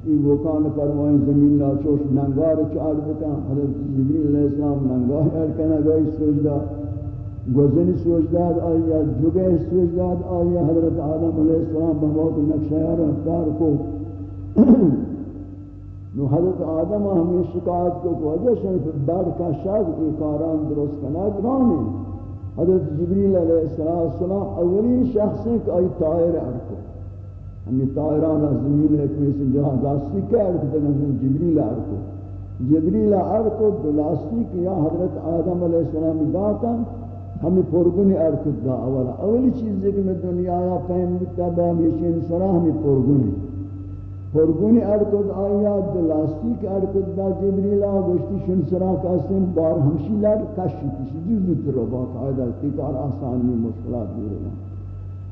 یہ وکان فرمائیں زمین نا چوش ننگار چار بکا حضرت جبریل علیہ السلام ننگار یار کنا گئی سوچدہ گزنی سوچداد آیا، جگہ سوچداد آیا۔ حضرت آدم علیہ السلام بہت نقشہ یار اختار کو۔ نو حضرت آدم ہمیں شکایت کو، وجہ شن پھر کا شاگ کی کاران درست کنا گرانے حضرت جبریل علیہ السلام اولین شخص ہیں کہ آئی طائر ارکو ہمیں طائران زمین ایک میں سے جہاں داستی کے ارکو تک ہمیں جبریل ارکو جبریل ارکو دلاستی کیا حضرت آدم علیہ السلام داتا ہمیں پرگنی ارکو دا اولا. اولی چیز ہے کہ میں دنیا آیا فہم بکتا، با ہمیشہ انسرا ہمیں پرگنی پرگونی ارکد آیا دلاستیک ارکد با جبریلا گوشتی شن سرا کاسم بار ہمشی لڑ کشی کشی جو زود رو با قاعدہ تیکار آسانی مشکلات دور رو.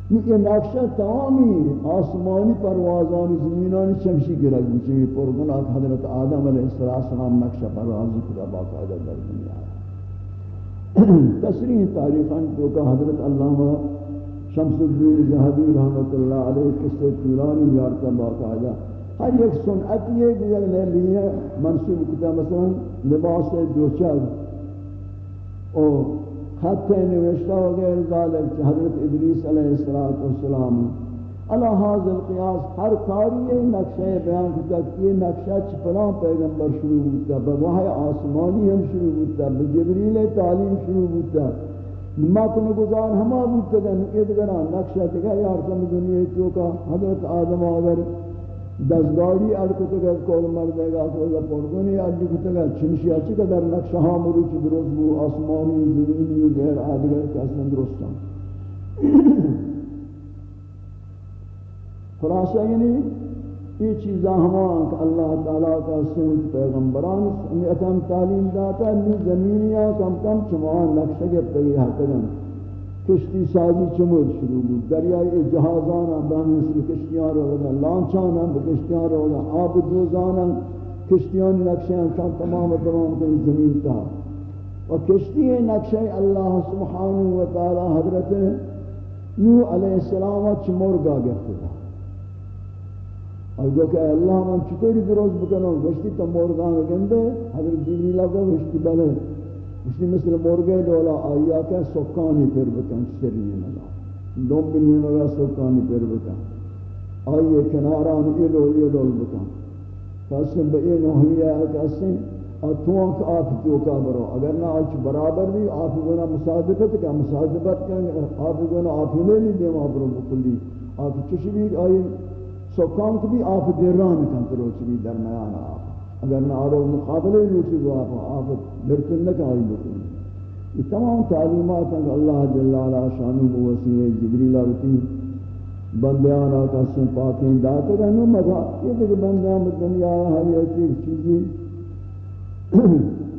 یہ نقشہ تمامی آسمانی پروازانی، زمینانی چمشی گرگ بچے پرگون آت حضرت آدم علیہ السلام نقشہ پروازی کدا با قاعدہ در دنیا تصریح تاریخان تو کہ حضرت علامہ شمس الدین جہبی رحمت اللہ علیہ قصہ طولانی یارتا باقاعدہ ہر ایک سنعت یہ کہ یک نبی منصوب کتا مثلا لباس دوچر او خط نوشتہ وغیر ذالک حضرت ادریس علیہ السلام علا حاضر القیاس ہر کاری یہ نقشہ بیان کتا کہ یہ نقشہ چپلان پیغمبر شروع ہوتا بوحی آسمانی ہم شروع ہوتا بجبریل تعلیم شروع ہوتا ماتن گزار ہما بودتا گا ادگران نقشہ تگا یارتم دنیا تو کا حضرت آدم آگر دزگاری ارکتا گا کول مردے گا کولا پرگونی ارکتا گا چنشی اچھی کا در نقشہ ہاں مروچ درست بو آسمانی، زمینی، غیر آدگر کسن درستان خلاصہ یعنی یہ چیزاں ہمان کہ اللہ تعالیٰ کا سنت پیغمبران سمیتاً تعلیم داتا ہے زمینیاں کم کم چمان نقشہ کے پگی حتگن کشتی سازی چمود شروع بود. دریائی جہازانا بہن مثل کشتیاں روگا لانچانا بکشتیاں روگا آب دوزانا کشتیاں نقشہ کم تمام تمام کن زمین تا. و کشتی نقشہ اللہ سبحانہ وتعالی حضرت نوح علیہ السلام چمورگا گفتا اور جو کہ اللہ من چطوری دروز بکنوں گوشتی تا مورگان گندے حضرت جبریل کو گوشتی بلے گوشتی مثل مورگے دولا آیا کہ سکانی پر بکن سرنی ملا۔ دوم بنی مگا سکانی پر بکن۔ آئیے کناران ایلو ایلو بکن۔ قسم بے این ہمیہ ہے اتوان کا آپ توکا برو۔ اگر نہ آج برابر بھی آپ گونا مصادقت کا مصادقت کا آپ گونا آپ ہی نہیں دیما برو بکلی۔ آپ چشی بھی آئی سکان کو بھی آپ دیران کن کرو چمی درمیان آپ اگر نہ آرو مقابلے روچی کو آپ آپ درتن نہ کہائی بکنی یہ تمام تعلیمات ہیں کہ اللہ جل علا شانو بوسیع جبریل آرتی، بندیان آقا سن پاکیں داتے گا نو مدھا یہ دیکھ بندیان دنیا ہر ایسی چیزی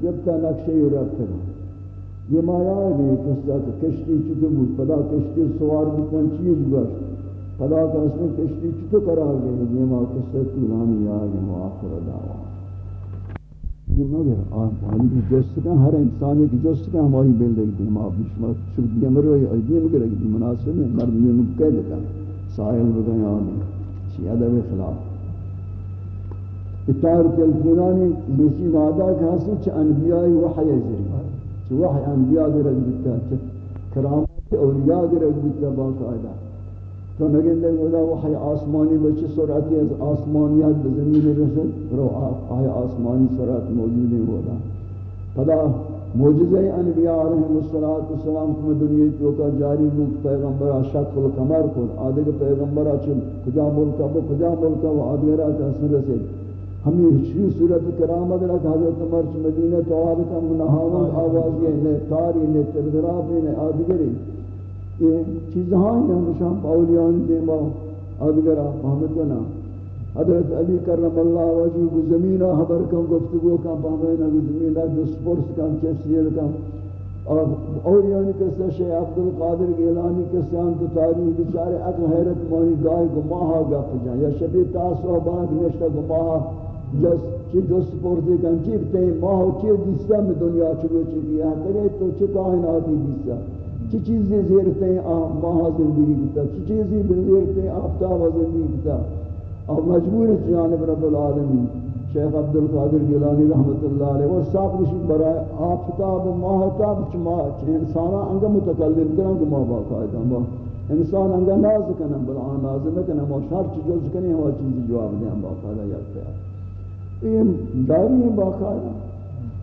جب تا نقشے رکھتے گا یہ مایا ہے بھی قصہ کشتی چکے بود؟ پدا کشتی سوار بکن چیز گوشت خدا کا اس نے کشتی چطور کرا گئے دیما قصہ طولانی آگے مؤخر دعوا یہ مگر آن پانی کی جست کا ہر انسان کی جست کا ہماری بیل لگ دیما بشما شد دیا مرو یہ ایدی مگر ایک دی مناسب ہے مرد میں مکہ دیتا سائل بگن آنی چی ادب خلاف اتار تلفونانی بیسی وعدہ کہ حسن چھ انبیاء وحی زری چھ وحی انبیاء در اگبتا چھ کرامات اولیاء در اگبتا باقاعدہ تو نگن دے گودا وحی آسمانی بچی سرعتی از آسمانیات بزمین رسل رو آئی آسمانی سرعت موجود ہے گودا پدا موجزہ انبیاء علیہ السلام کم دنیا توکا جاری بود پیغمبر شک القمر کن۔ آدھے پیغمبر چل، کجا ملکا وہ کجا ملکا وہ آدھے رہا تحسن رسل ہمیں ہچی صورت کرامت رکھ حضرت مرچ مدینہ توابتا منہاون آوازی ہے نے تاری نے تردرافی نے آدھگری یہ چیزیں ہیں نشان پاولیان دیں با آدگر آپ فہمتنا حضرت علی کرم اللہ وجہ کو زمینہ حبر کن گفتگو کن پہمینا کو زمینہ جو سپورس کن چیسیر کن۔ اور اولیانی کسا شیخ عبدالقادر گیلانی کسا انتو تاریخ بچارے اکل حیرت مانی گائے کو ماہا گپ جائیں۔ یا شبی تاسو بانک نشتا کو ماہا جس چی جو سپورتی کن، چی بتیں ماہا چی دیستا میں دنیا چلو چی کیا کرے تو چی کائناتی دیستا۔ چی چیزیں زیرتے ہیں؟ ماہ زندگی کتا۔ چی چیزیں زیرتے ہیں؟ آفتاب زندگی کتا۔ اور مجبور جانب رب العالمین۔ شیخ عبدالقادر گیلانی رحمت اللہ علیہ، وہ صاحب کشی برائے آفتاب و ماہتاب چما انسانا انگا متکلم کرن کو ماہ باقاعدہ ماہ انسان انگا ناز کنن، بل آن ناز نکنن ماہ شر چی جوز کنن وہ چیزی جواب دیں باقاعدہ یک پیار یہ داری ہیں باقاعدہ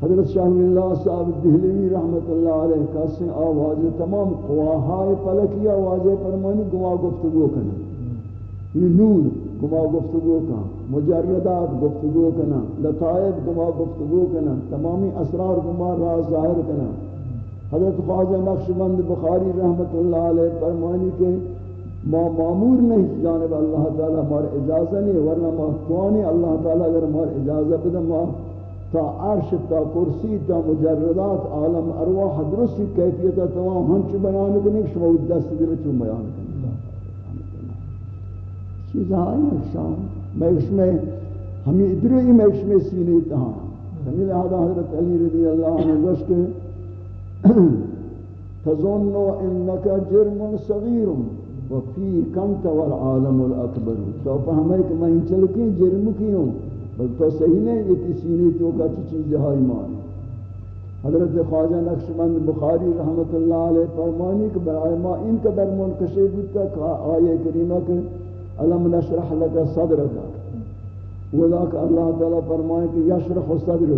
حضرت شاہ اللہ صاحب دہلوی رحمت اللہ علیہ کا سے آواز تمام قواہائے پلکی آواز فرمانی گوا گفتگو کنا۔ یہ نور گوا گفتگو کنا مجردات گفتگو کنا لطائب گوا گفتگو کنا، تمامی اسرار گوا راز ظاہر کنا۔ حضرت خواجہ نقش بند بخاری رحمت اللہ علیہ فرمانی کے ما معمور نہیں، جانب اللہ تعالی ہمارے اجازہ نہیں، ورنہ ما توانی اللہ تعالی اگر ہمارے اجازہ بدہ ما تا عرش، تا کرسی، تا مجردات، عالم ارواح درستی کیفیتا تمام ہنچ بیان کنی، شما دست دل چون بیان کنی. چیز آئی اکشام میں اس میں ہمیں ادروئی میں اس میں سینے تہاں ہمیں لہذا حضرت علی رضی اللہ عنہ گوش کے تظنو انکا جرم صغیر وفی کنت والعالم الاکبر. تو فہمیں کہ میں چلکی جرم کیوں؟ بل تو صحیح نہیں یہ تسینی تو کا چیز ہے ایمان حضرت خواجہ نقشبند بخاری رحمت اللہ علیہ فرمانی کہ برائے ما ان کا در منکشی بودتا کہ آیے کریمہ کہ علم نشرح لکا صدرکا وذا کہ اللہ تعالیٰ فرمائے کہ یشرح صدر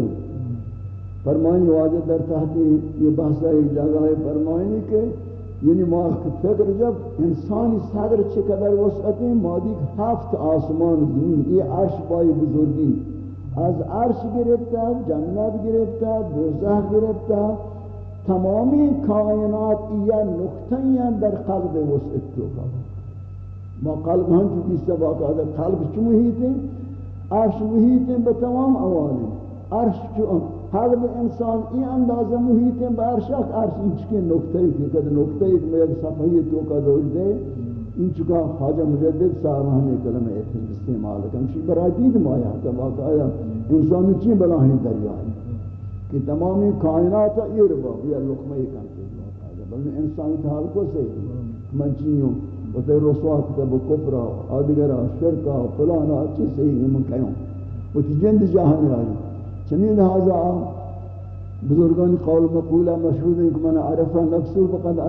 فرمائیں واجہ در تحتی یہ بحثہ ایک جگہ ہے فرمائنی کہ یعنی ما فکر جب انسانی صدر چقدر وسعتی ما هفت آسمان زمین. ای عرش بای بزرگی. از عرش گرفته جنت گرفته دوزه گرفته. تمامی کائنات یا نقطه در قلب وسعت تو ما قلب هم جو بیسته واقعا قلب چو محیط عرش محیط به تمام اوانه عرش چو قلب انسان این اندازه محیط برشک عرش این چکی نکته ای که کد نکته ای که میں ایک صفحی تو کا دوش دے این چکا خواجہ مجدد صاحب ہمیں کلمہ استعمال کم شی برای دید مایا تا واقع آیا انسان چی بلاہیں دریا ہے کہ تمامی کائنات یہ ربا یہ لقمہ یہ کم سے بلن انسان حال کو سے من چیوں و تے رسوا کتب کفرہ آدگرہ شرکہ فلانا اچھی صحیح من کہوں و تی جند جاہن رہی چنین لہذا بزرگان قول مقولہ مشہور ہیں کہ من عرفہ نفسه فقد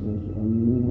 Jesus, and you.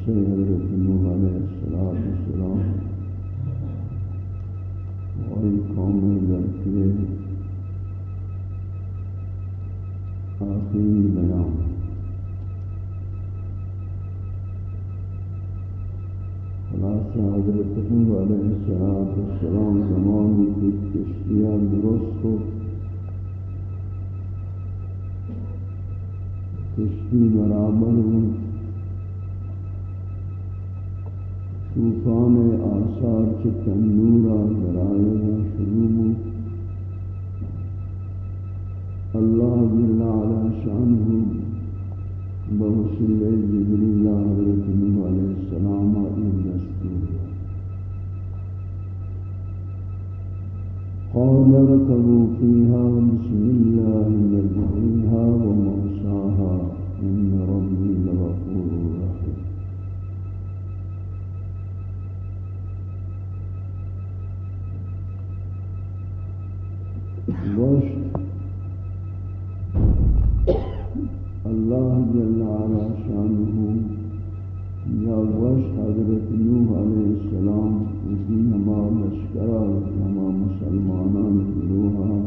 قصے حضرت نوح علیہ السلام والسلام اور قوم در کے آخری بیان خلاصہ حضرت نوح علیہ السلام والسلام زمانی کی کشتیاں درست کو کشتی برابر ہوں طوفان آثار کے تنورا برائے شروع اللہ جل علا شان بحسن جبریل حضرت نوح علیہ السلام این دستور قال اركبوا فيها بسم الله مجريها ومرساها إن ربي لغفور۔ نوح علیہ السلام، اسی ہما لشکرہ ہما مسلمانان گروہا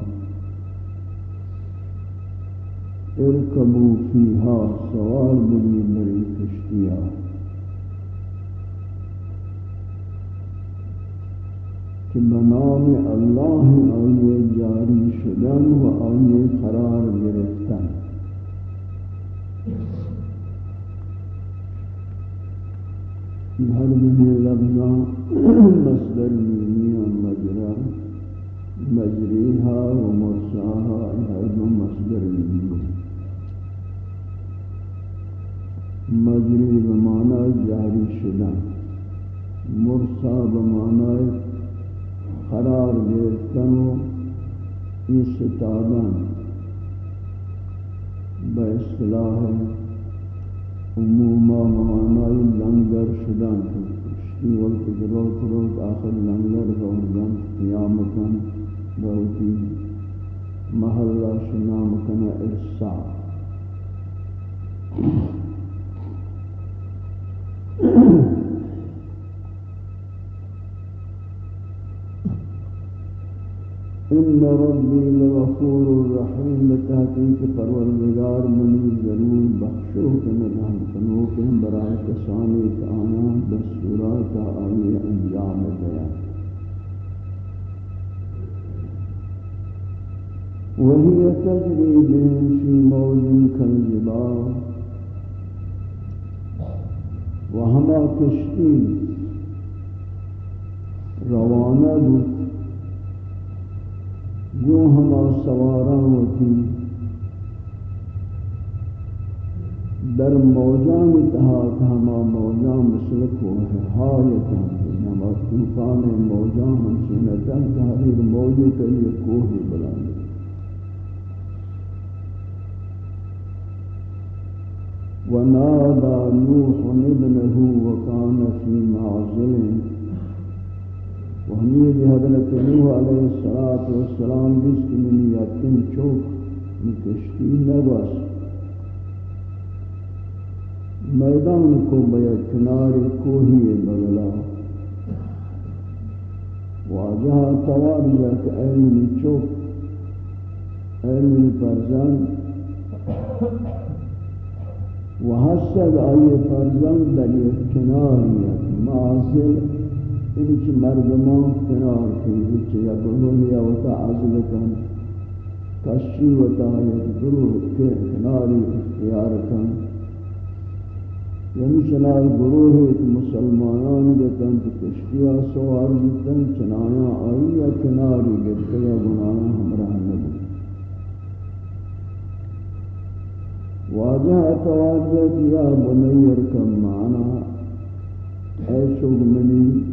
ارکبو فیہا سوار بنی بری کشتیہ کہ بنام اللہ آئیے جاری شدن و آئیے قرار گرفتن۔ بھر بھی لبنا مصدر مینیا مجرا مجریہا و مرساہا ہر دو مصدر مینیا مجری بمانا جاری شدہ مرسا بمانا قرار گرفتن و استادن بے اصطلاح عموما معنای لنگر شدن کشتی وقت روز روز آخر لنگر روزن قیام کن روزی محلہ شنام کن ارسال إن ربي لغفور الرحیم بتحقیق پروردگار منی ضرور بخشو کہ من ہم سنو کہ ہم برائے کسانی تعالیٰ دستورات آئی أنجام دیا وهي تجري بهم في موج كالجبال. وهما كشتي روانه بود یوں ہما سوارا ہوتی۔ در موجان تہا ہما موجان مسلک ہو ہے ہما طوفان موجان ہم تحریر موجے کا یہ کوہ بلانے ونادى نوح ابنه وكان في معزل۔ وحمید حضرت نوح علیہ الصلوۃ والسلام جس کی من یقین چوک مکشتی نگوس میدان کو بیا کنار کوہی بغلا. واجہ توار جاک ایمن چوک ایمن پرزان وحسد آئی فرزن در یک کناریت معاصل انچ مردمان کنار کی وچ یا گروہ یا وتا عزل کن کشی وتا یا گروہ کے کناری اختیار کن یعنی چنار گروہ ایک مسلمانان گتن کشتیا سوار گتن چنایا آئی یا کناری گتن یا گناہ ہمراہ نبی واجہ توجہ کیا بنیر کم معنی اے شغمنی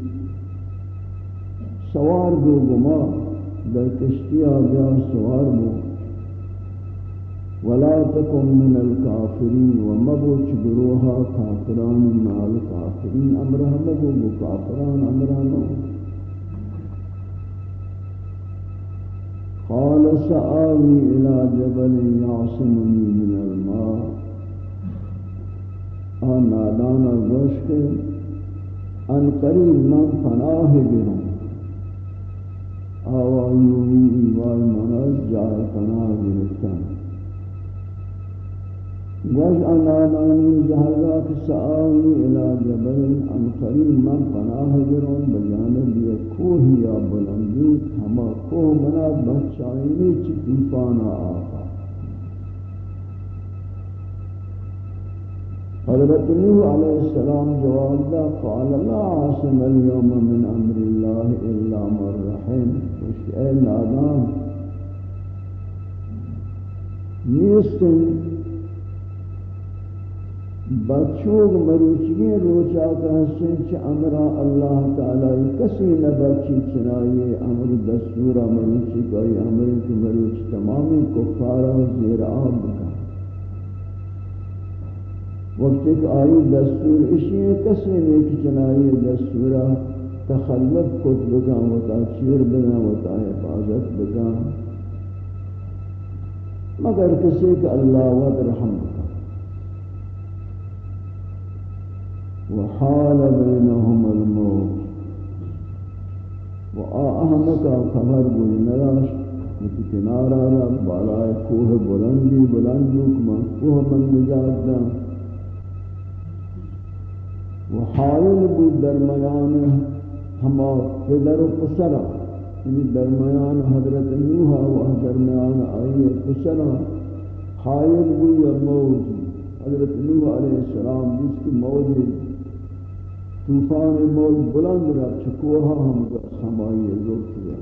سوار دو گما در کشتی آجا سوار دو ولا تکم من الكافرین ومبوچ گروہا کافران مال کافرین. امرہ مگو مبو کافران امرہ مبو قال سآوي إلى جبل يعصمني من الماء. آن نادانا گوشت ان قریب من پناہ گروں آوائیوی ایوائی منز جائے پناہ گرفتان وج آنانانی زہرات سآوی إلى جبل ان قریب من پناہ گرون بجانب یہ کوہی یا بلندی ہما کوہ منا بچائنی چی توفانا آقا حضرت نوح علیہ السلام جواب دا قال لا عاصم اليوم من أمر اللہ الا من رحم. وش اے نادان، نیستن، بچوگ مروچگی روچا کا حسن چھ امرا اللہ تعالی کسی نبچی چنائی امر دستورا مروچی گئی، امر کی مروچ تمامی کفارا زیر آب بکا۔ وقت ایک آئی دستور، اسی کسی نیک چنائی دستورا تخلف کت بکا وطا چیر بنا وطا حفاظت بکا مگر کسی کہ اللہ ود رحم بکا وحال بينهم الموت. وآهمك خبر بوئی نراش متی کنارا را بالائے کوہ بلندی بلندوک من کوہ من نجات دا وحائل بود درمیان ہما پدر و پسرا یعنی درمیان حضرت نوحا و درمیان آئی پسرا حائل بود موت حضرت نوح علیہ السلام جس کی موجود طوفان موج بلند را چکوها ہم کا سمائی زور کیا۔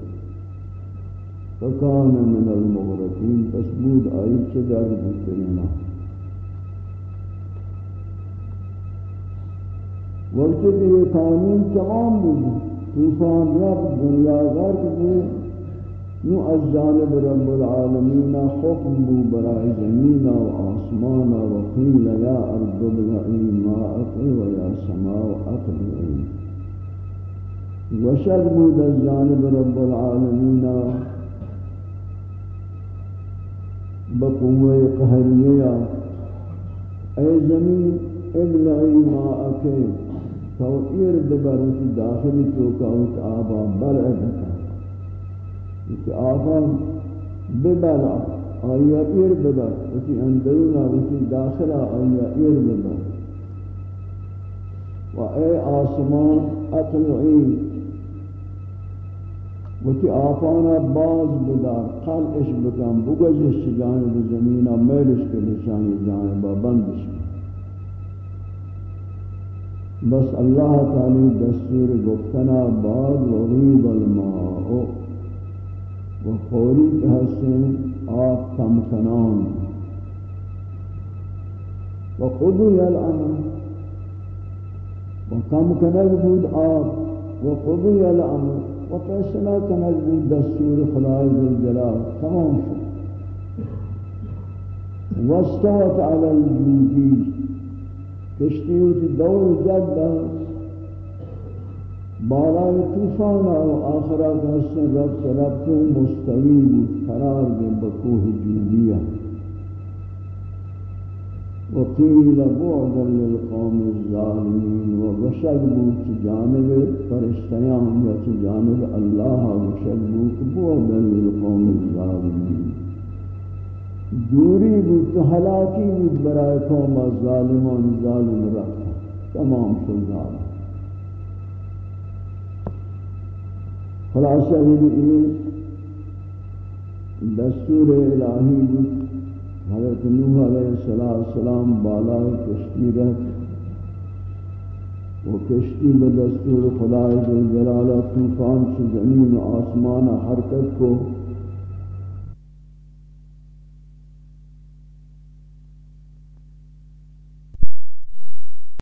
فکان من المغرقین، پس بود آئی چگر بودترینا وقت کہ یہ قانون تمام بود. طوفان رب دنیا غرق بود. نو از جانب رب العالمین حکم بو برای زمین و آسمان و قیل یا ارض بلعی ماءک و یا سماء اقلعی وشد بود از جانب رب العالمین بقوة قهرية اے زمین ابلعی ماءک. تو ارد برسی داخلی توکا اس آبا بلعبتا کہ آقا ببلا آیا ایر ببر۔ وچی اندرونا وچی داخلہ آیا ایر ببر۔ و اے آسمان اطلعی وچی آفانا باز بدار۔ قلعش بکن، بگجش جانب زمینہ میلش کے نشانی جانبا بندش بکن بس اللہ تعالی دستور گفتنا بعد وغید الماء. و فوری کہ حسن آب کم کنان. و قضی الامر و کم کنگ بود آب. و قضی الامر و فیصلہ کنگ بود دستور خدای ذوالجلال. تمام شد. واستوت على الجودی. کشتی ہوتی دور جد بالای طوفان و آخرہ کا حسن رب رب مستوی بود قرار دے بکوہ جودیہ وقيل بعدا للقوم الظالمین الظالمين وبشربوا جانب فرشتيان يا جانب اللہ الله وشربوا بعدا للقوم الظالمين دوری بود تو حلاکی بود برای قوم از ظالمان، ظالم رفت. تمام شد ظالم. خلاصہ یہ دستور الہی بود. حضرت نوح علیہ السلام بالا کشتی رہت وہ کشتی بدستور خدا جلالہ طوفان سے زمین و آسمان حرکت کو